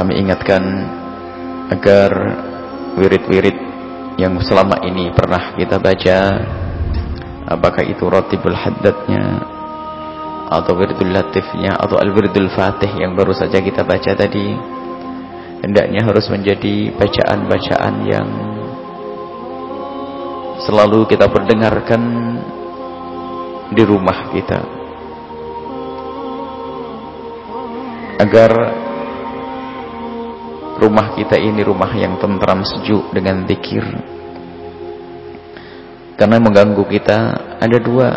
kami ingatkan agar wirid-wirid yang selama ini pernah kita baca apakah itu rotibul haddadnya atau wiridul latifnya atau al-wiridul fatih yang baru saja kita baca tadi hendaknya harus menjadi bacaan-bacaan yang selalu kita perdengarkan di rumah kita. Agar rumah kita ini rumah yang tentram sejuk dengan zikir. Karena mengganggu kita ada dua.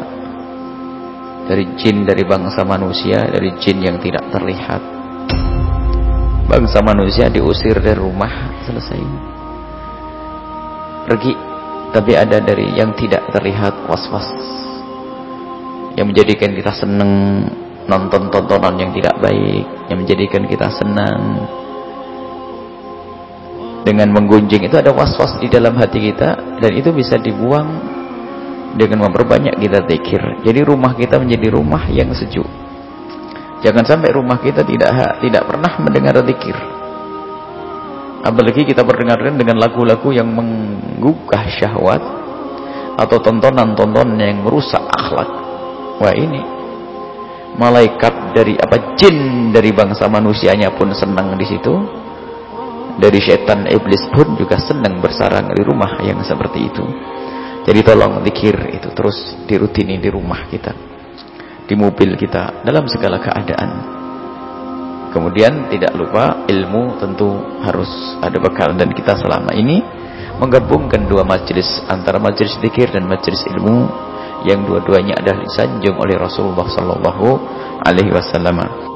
Dari jin dari bangsa manusia dari jin yang tidak terlihat. Bangsa manusia diusir dari rumah selesai. Pergi tapi ada dari yang tidak terlihat was-was. Yang menjadikan kita senang nonton tontonan yang tidak baik. Yang menjadikan kita senang dengan menggunjing itu ada was-was di dalam hati kita dan itu bisa dibuang dengan memperbanyak kita zikir. Jadi rumah kita menjadi rumah yang sejuk. Jangan sampai rumah kita tidak tidak pernah mendengar zikir. Apalagi kita perdengarkan dengan lagu-lagu yang menggugah syahwat atau tontonan-tontonan yang merusak akhlak. Wah ini malaikat dari apa jin dari bangsa manusianya pun senang di situ dari setan iblis pun juga senang bersarang di rumah yang seperti itu. Jadi tolong dikir itu terus dirutini di rumah kita. Di mobil kita dalam segala keadaan. Kemudian tidak lupa ilmu tentu harus ada bekal dan kita selama ini menggabungkan dua majelis antara majelis dikir dan majelis ilmu yang dua-duanya adalah disanjung oleh Rasulullah sallallahu alaihi wasallam.